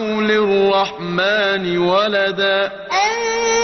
يَجْمَعُ لِلرَّحْمَنِ وَلَدًا. أَن